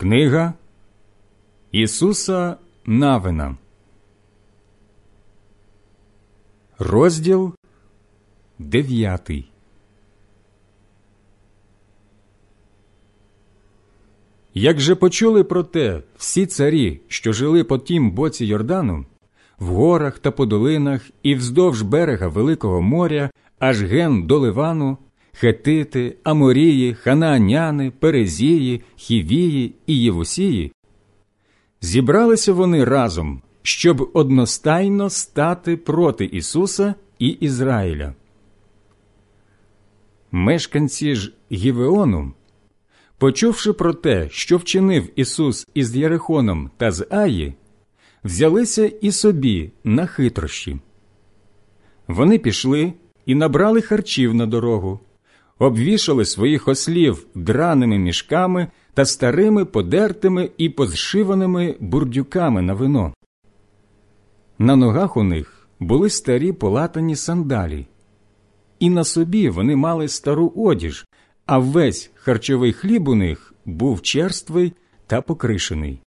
Книга Ісуса Навина, розділ дев'ятий. Як же почули про те всі царі, що жили по тім боці Йордану, в горах та по долинах і вздовж берега Великого моря, аж ген до Ливану, Хетити, Аморії, Ханааняни, Перезії, Хівії і Євусії, зібралися вони разом, щоб одностайно стати проти Ісуса і Ізраїля. Мешканці ж Гівеону, почувши про те, що вчинив Ісус із Єрихоном та з Аї, взялися і собі на хитрощі. Вони пішли і набрали харчів на дорогу обвішали своїх ослів драними мішками та старими подертими і позшиваними бурдюками на вино. На ногах у них були старі полатані сандалі, і на собі вони мали стару одіж, а весь харчовий хліб у них був черствий та покришений.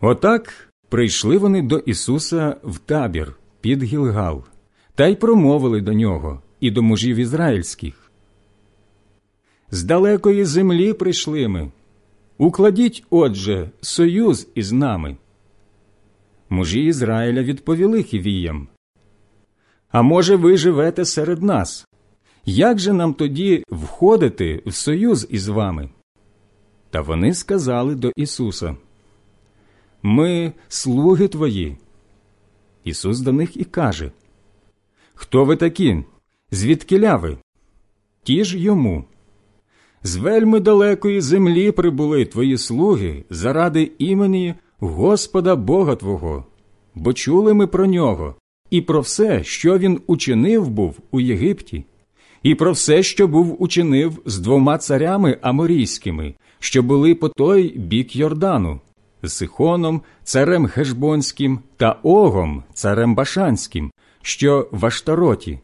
Отак прийшли вони до Ісуса в табір під Гілгал та й промовили до нього і до мужів ізраїльських. З далекої землі прийшли ми. Укладіть, отже, союз із нами. Мужі Ізраїля відповіли хівіям. А може, ви живете серед нас? Як же нам тоді входити в союз із вами? Та вони сказали до Ісуса: Ми слуги твої. Ісус до них і каже: Хто ви такі, Звідкиля ви? Ті ж йому. З вельми далекої землі прибули твої слуги заради імені Господа Бога Твого, бо чули ми про нього, і про все, що він учинив був у Єгипті, і про все, що був учинив з двома царями аморійськими, що були по той бік Йордану, з Сихоном, царем Гешбонським та Огом, царем Башанським, що в Аштароті.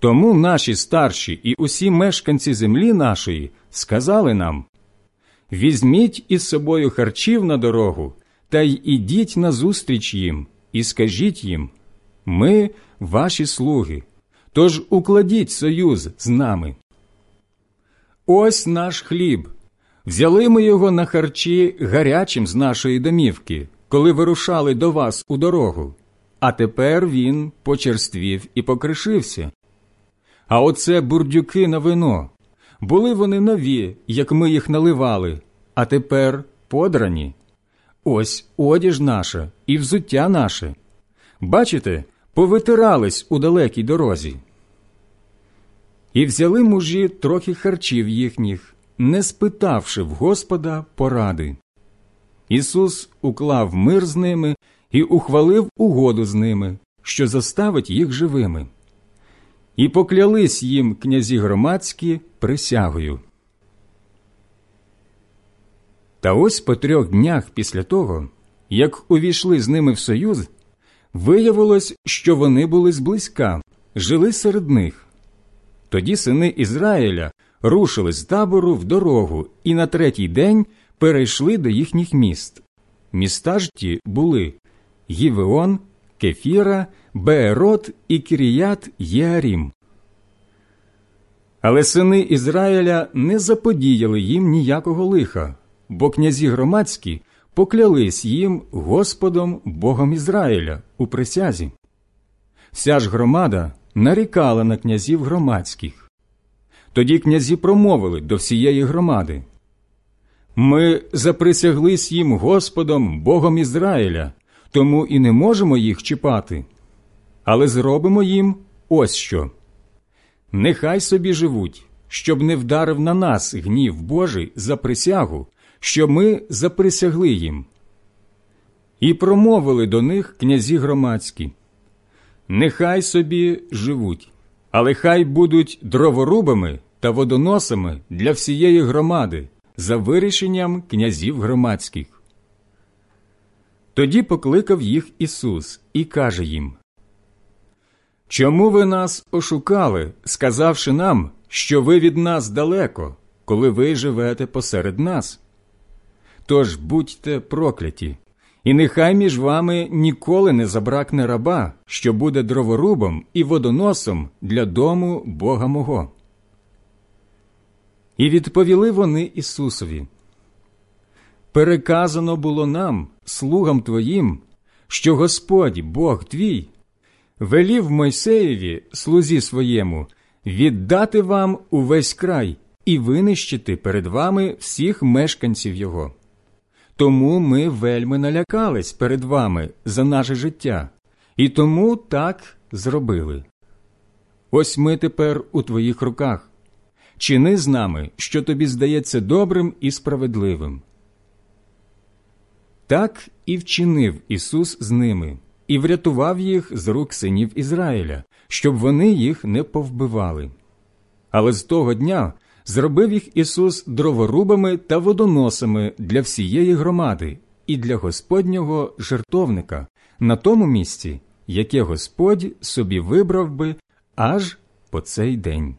Тому наші старші і усі мешканці землі нашої сказали нам візьміть із собою харчів на дорогу та й ідіть назустріч їм, і скажіть їм ми ваші слуги, тож укладіть союз з нами. Ось наш хліб. Взяли ми його на харчі гарячим з нашої домівки, коли вирушали до вас у дорогу, а тепер він почерствів і покришився. А оце бурдюки на вино. Були вони нові, як ми їх наливали, а тепер подрані. Ось одіж наша і взуття наше. Бачите, повитирались у далекій дорозі. І взяли мужі трохи харчів їхніх, не спитавши в Господа поради. Ісус уклав мир з ними і ухвалив угоду з ними, що заставить їх живими і поклялись їм князі громадські присягою. Та ось по трьох днях після того, як увійшли з ними в союз, виявилось, що вони були зблизька, жили серед них. Тоді сини Ізраїля рушили з табору в дорогу і на третій день перейшли до їхніх міст. Міста ж ті були Гівеон, Кефіра, Беерот і Кіріят Єарім. Але сини Ізраїля не заподіяли їм ніякого лиха, бо князі громадські поклялись їм Господом Богом Ізраїля у присязі. Вся ж громада нарікала на князів громадських. Тоді князі промовили до всієї громади. Ми заприсяглись їм Господом Богом Ізраїля, тому і не можемо їх чіпати. Але зробимо їм ось що. Нехай собі живуть, щоб не вдарив на нас гнів Божий за присягу, що ми заприсягли їм. І промовили до них князі громадські. Нехай собі живуть, але хай будуть дроворубами та водоносами для всієї громади за вирішенням князів громадських. Тоді покликав їх Ісус і каже їм Чому ви нас ошукали, сказавши нам, що ви від нас далеко, коли ви живете посеред нас. Тож будьте прокляті, і нехай між вами ніколи не забракне раба, що буде дроворубом і водоносом для дому Бога мого. І відповіли вони Ісусові. Переказано було нам, слугам Твоїм, що Господь, Бог твій, велів Мойсеєві, слузі своєму, віддати вам увесь край і винищити перед вами всіх мешканців його. Тому ми вельми налякались перед вами за наше життя, і тому так зробили. Ось ми тепер у твоїх руках. Чини з нами, що тобі здається добрим і справедливим. Так і вчинив Ісус з ними і врятував їх з рук синів Ізраїля, щоб вони їх не повбивали. Але з того дня зробив їх Ісус дроворубами та водоносами для всієї громади і для Господнього жертовника на тому місці, яке Господь собі вибрав би аж по цей день.